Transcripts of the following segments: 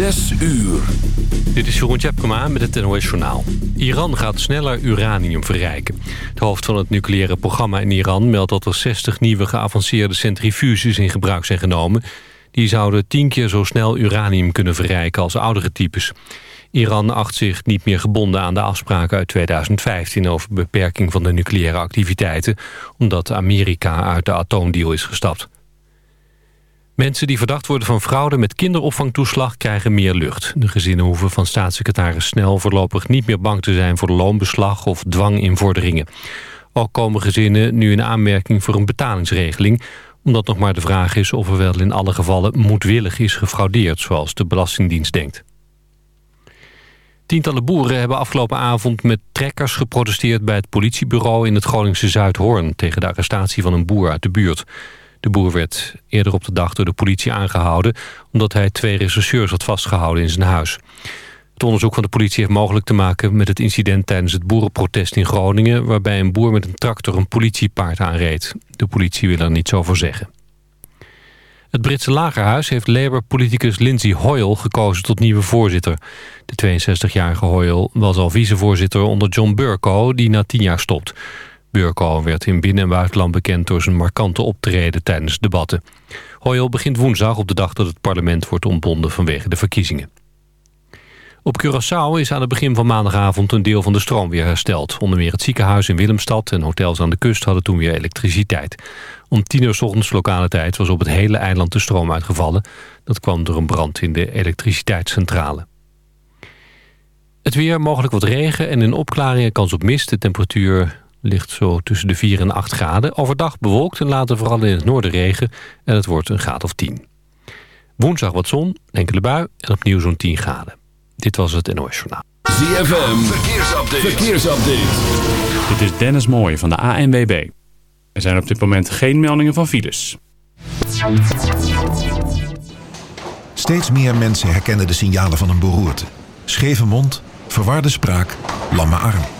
Zes uur. Dit is Jeroen Tjepkema met het NOS Journaal. Iran gaat sneller uranium verrijken. Het hoofd van het nucleaire programma in Iran meldt dat er 60 nieuwe geavanceerde centrifuges in gebruik zijn genomen. Die zouden tien keer zo snel uranium kunnen verrijken als oudere types. Iran acht zich niet meer gebonden aan de afspraken uit 2015 over beperking van de nucleaire activiteiten, omdat Amerika uit de atoomdeal is gestapt. Mensen die verdacht worden van fraude met kinderopvangtoeslag krijgen meer lucht. De gezinnen hoeven van staatssecretaris Snel voorlopig niet meer bang te zijn voor loonbeslag of dwanginvorderingen. Ook komen gezinnen nu in aanmerking voor een betalingsregeling, omdat nog maar de vraag is of er wel in alle gevallen moedwillig is gefraudeerd, zoals de Belastingdienst denkt. Tientallen boeren hebben afgelopen avond met trekkers geprotesteerd bij het politiebureau in het Groningse Zuidhoorn tegen de arrestatie van een boer uit de buurt. De boer werd eerder op de dag door de politie aangehouden... omdat hij twee rechercheurs had vastgehouden in zijn huis. Het onderzoek van de politie heeft mogelijk te maken met het incident... tijdens het boerenprotest in Groningen... waarbij een boer met een tractor een politiepaard aanreed. De politie wil er niets over zeggen. Het Britse lagerhuis heeft Labour-politicus Lindsay Hoyle gekozen tot nieuwe voorzitter. De 62-jarige Hoyle was al vicevoorzitter onder John Burko, die na tien jaar stopt. Burko werd in binnen- en buitenland bekend door zijn markante optreden tijdens debatten. Hoyle begint woensdag op de dag dat het parlement wordt ontbonden vanwege de verkiezingen. Op Curaçao is aan het begin van maandagavond een deel van de stroom weer hersteld. Onder meer het ziekenhuis in Willemstad en hotels aan de kust hadden toen weer elektriciteit. Om tien uur s ochtends lokale tijd was op het hele eiland de stroom uitgevallen. Dat kwam door een brand in de elektriciteitscentrale. Het weer, mogelijk wat regen en in opklaringen kans op mist. De temperatuur ligt zo tussen de 4 en 8 graden. Overdag bewolkt en later vooral in het noorden regen. En het wordt een graad of 10. Woensdag wat zon, enkele bui en opnieuw zo'n 10 graden. Dit was het NOS Journaal. ZFM, verkeersupdate. verkeersupdate. Dit is Dennis Mooij van de ANWB. Er zijn op dit moment geen meldingen van files. Steeds meer mensen herkennen de signalen van een beroerte. Scheve mond, verwarde spraak, lamme arm.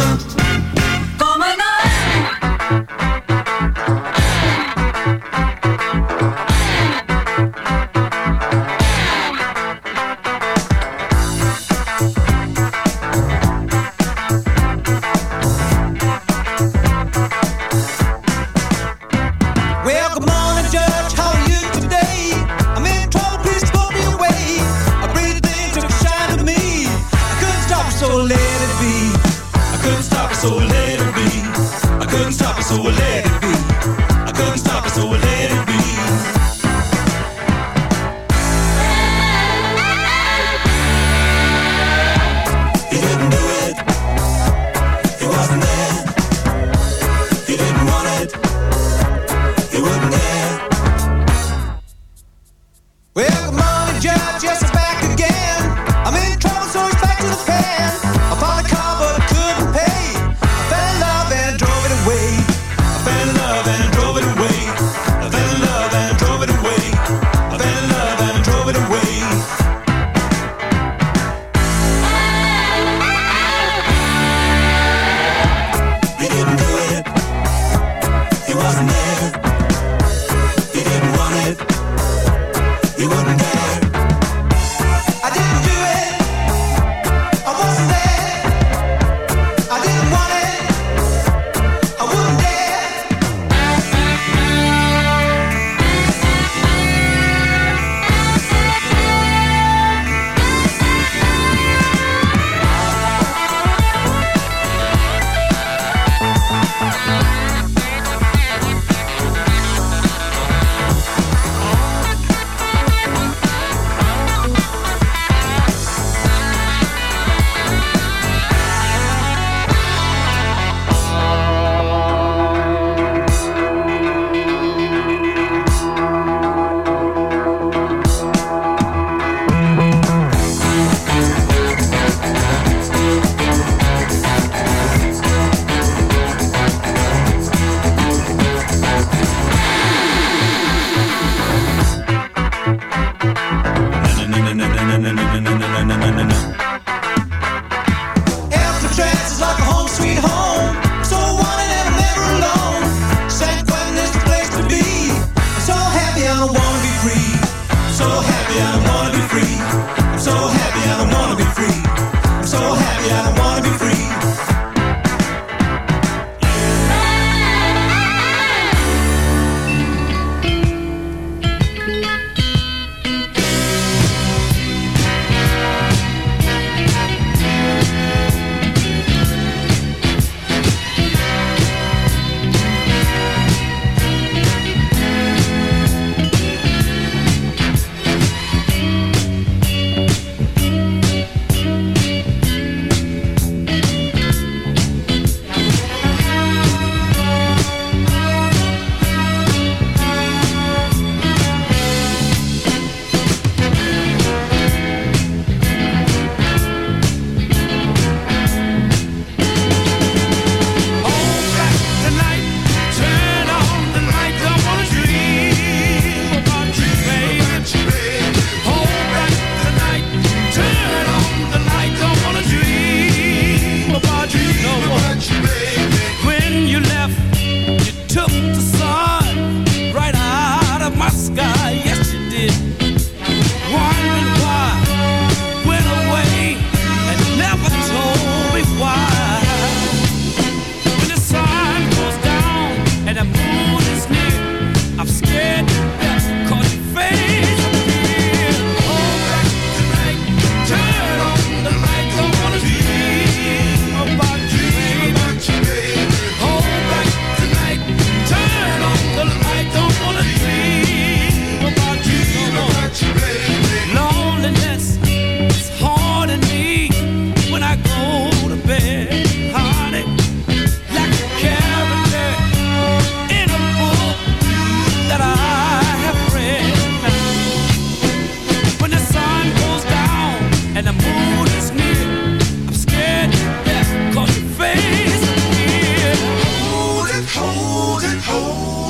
So let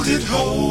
it hole.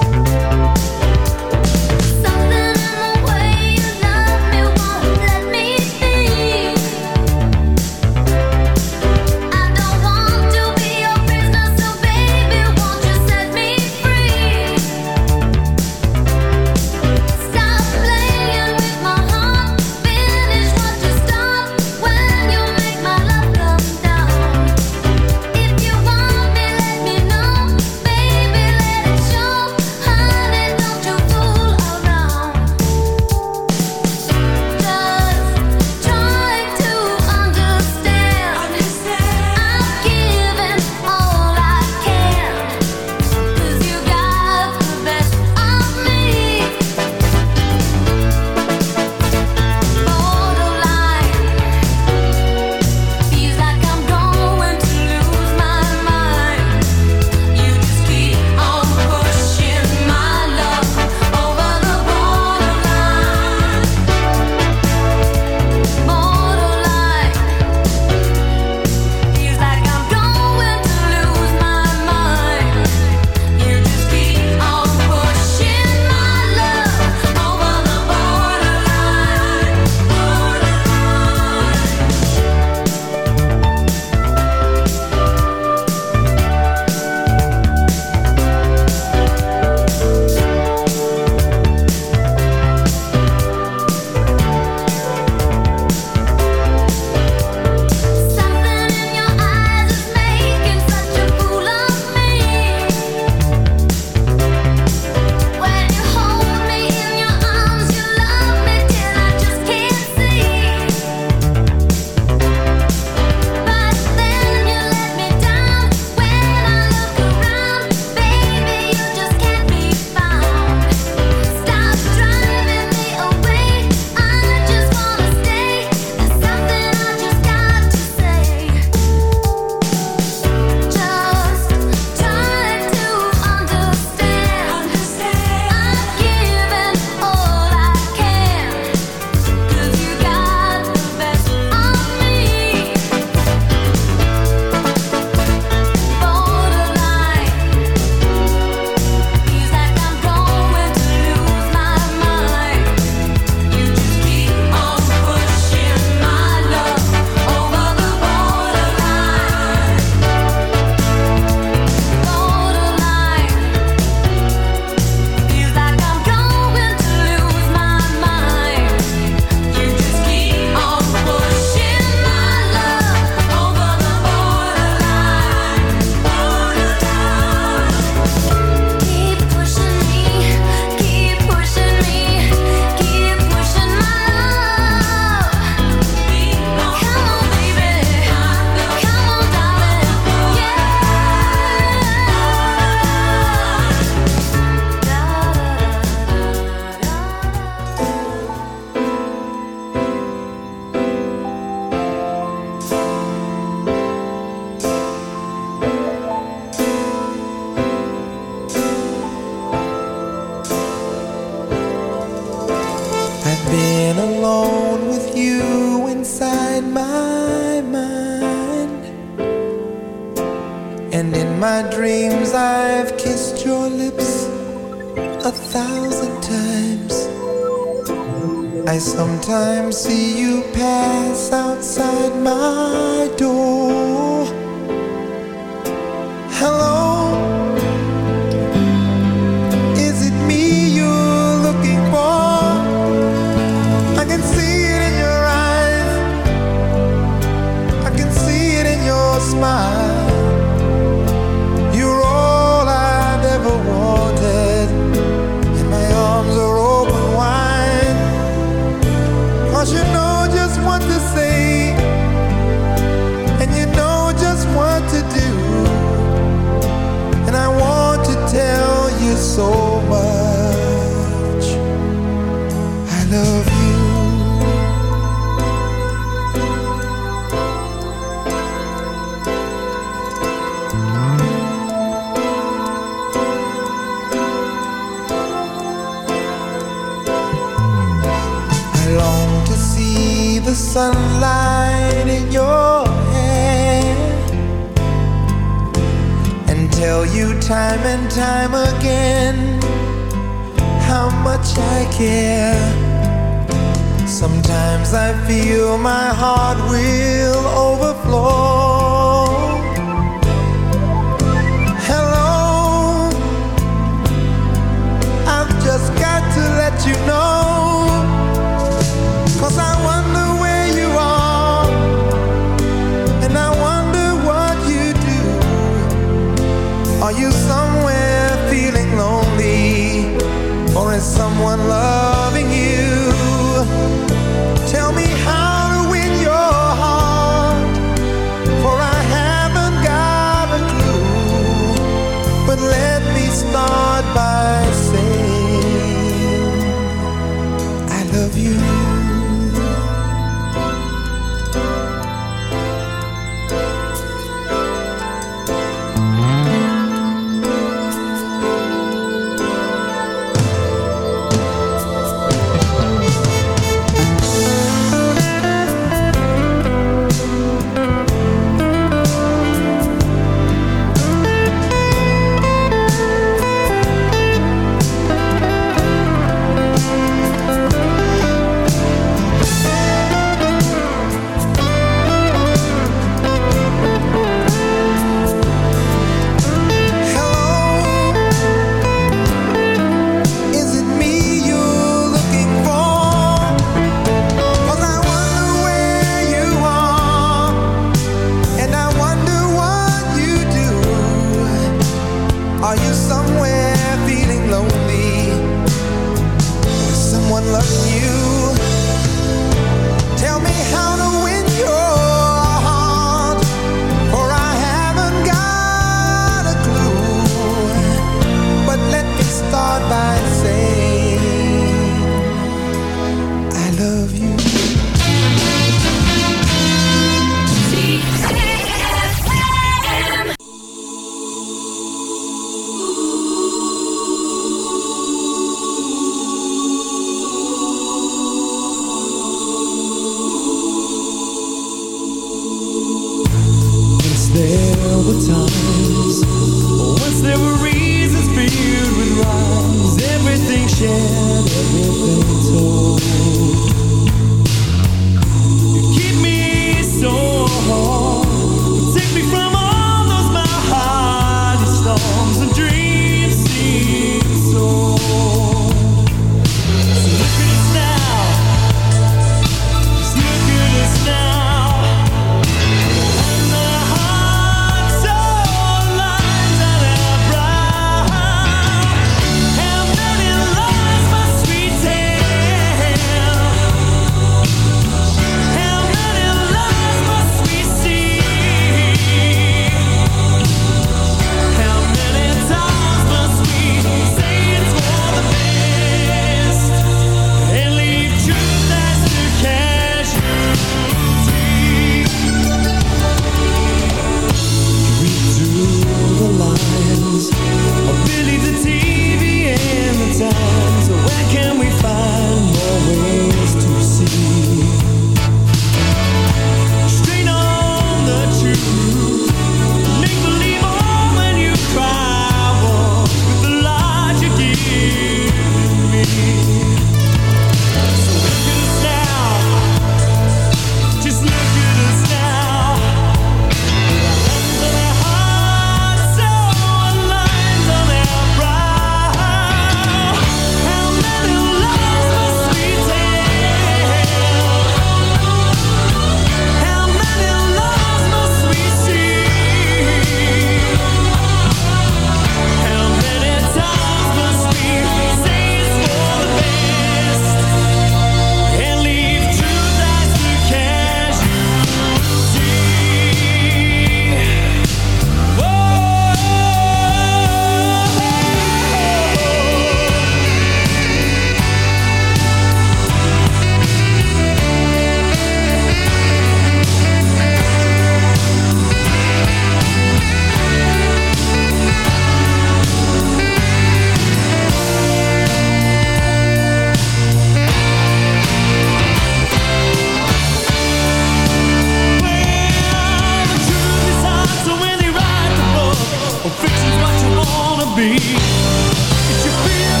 Did you feel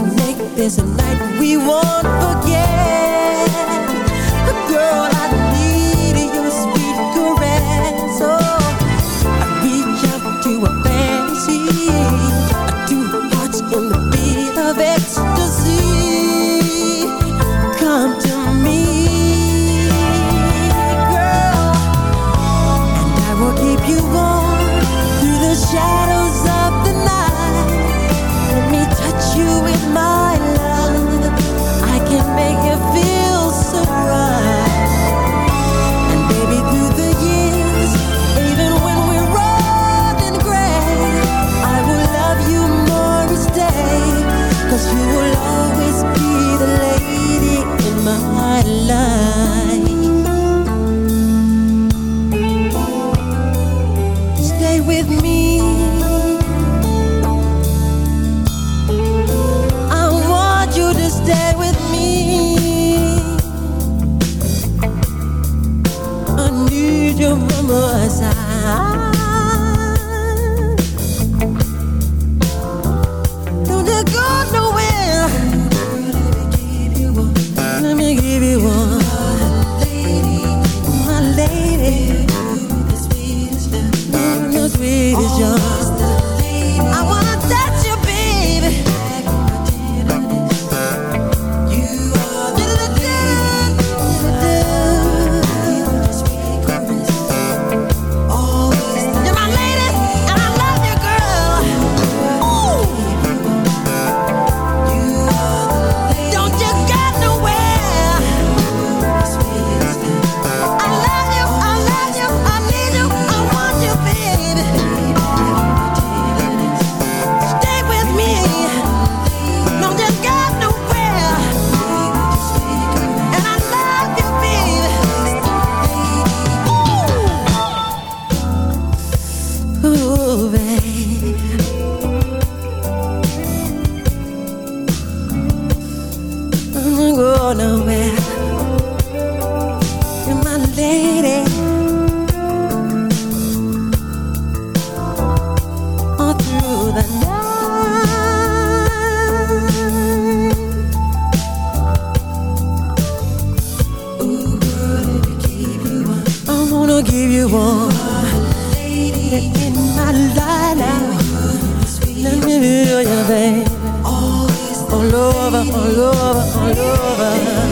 give you one in my life now. Let me be your baby. All over, all over, all over.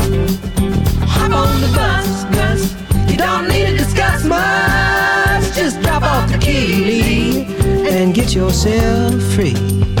Hop on the bus, Gus. You don't need to discuss much. Just drop off the key, and get yourself free.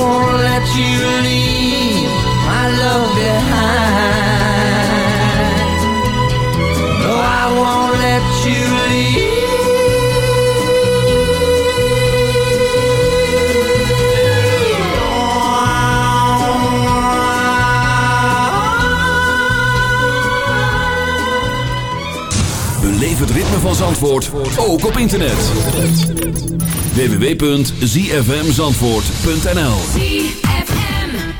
won't let you leave my love behind. No, I won't let you leave. Het ritme van Zandvoort ook op internet www.zfmzandvoort.nl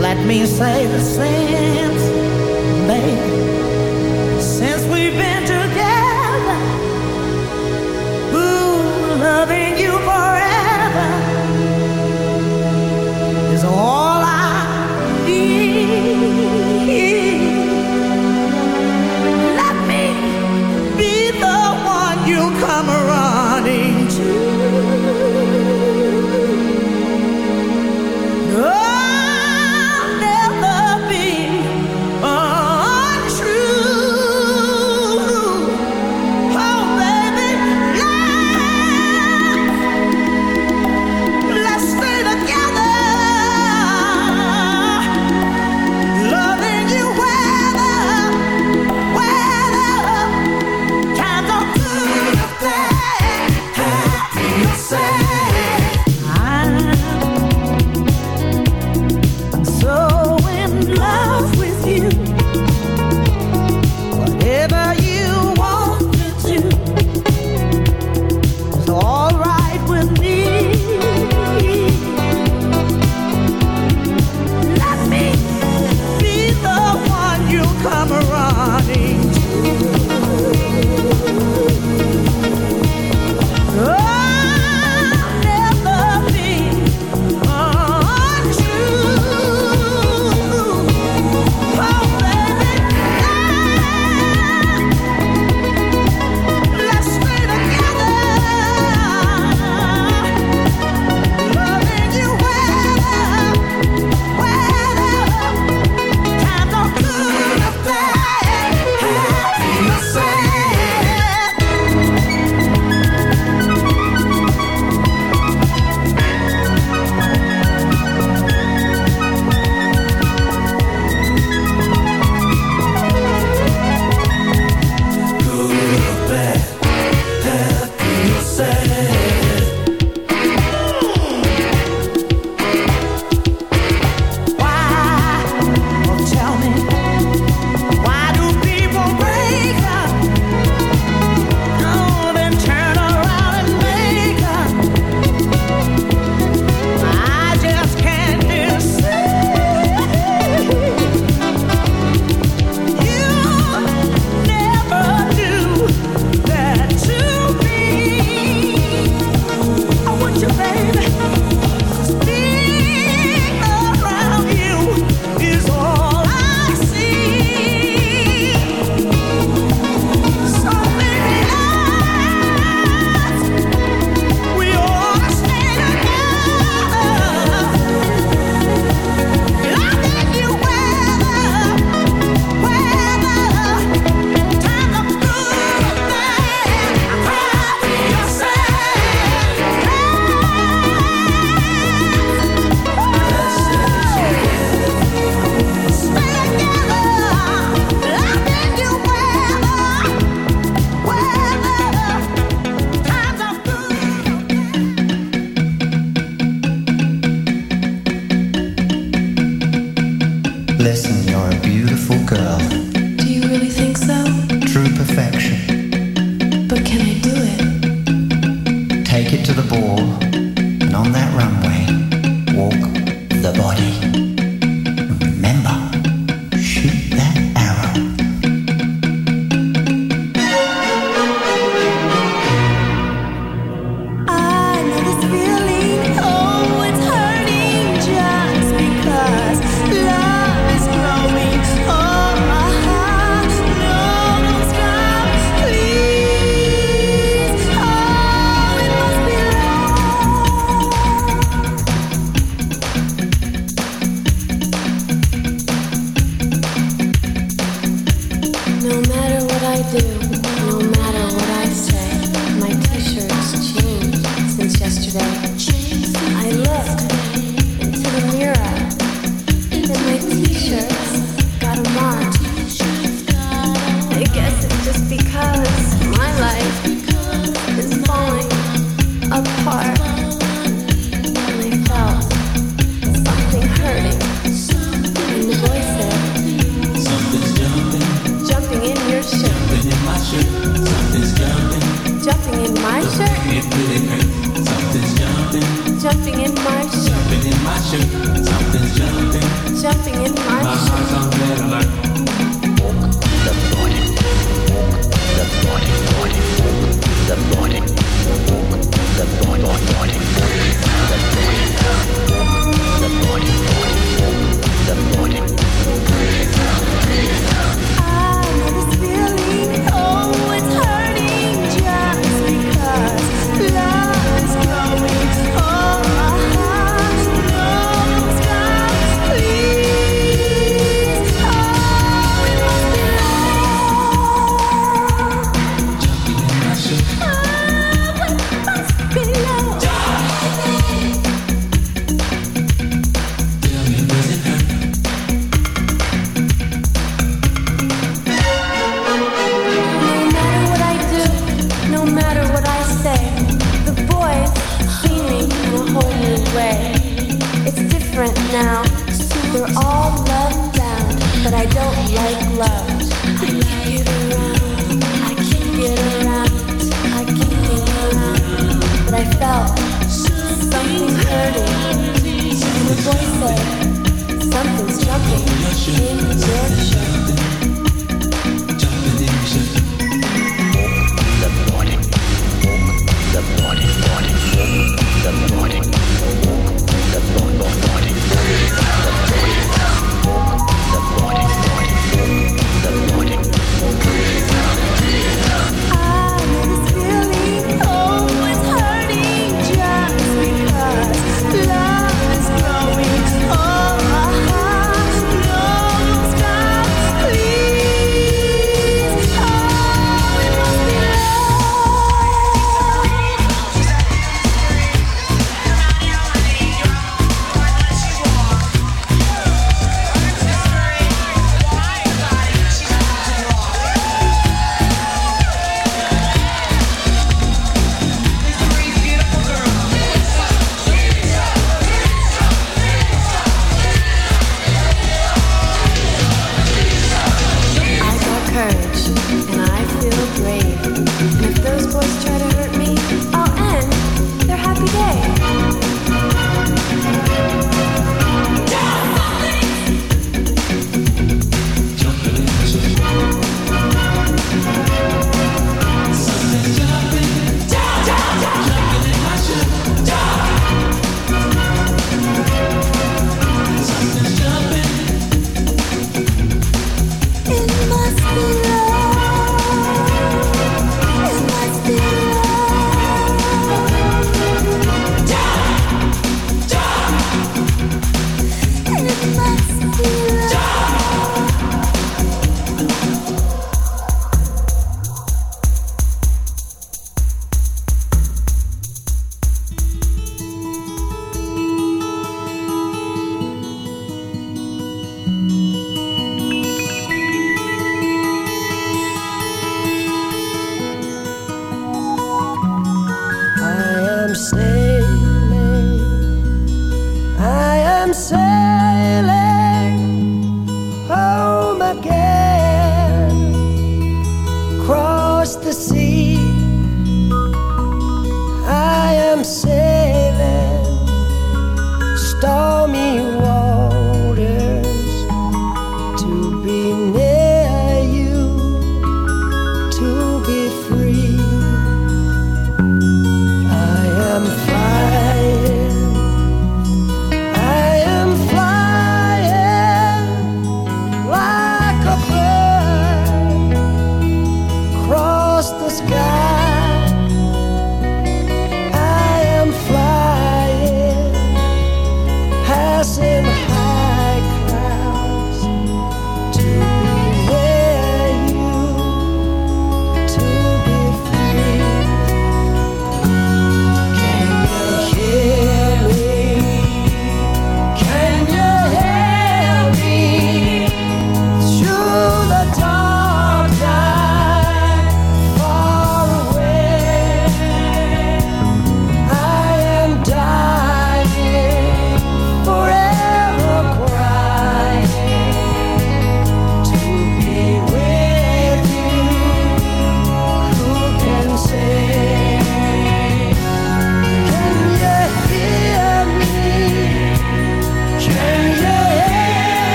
Let me say the same,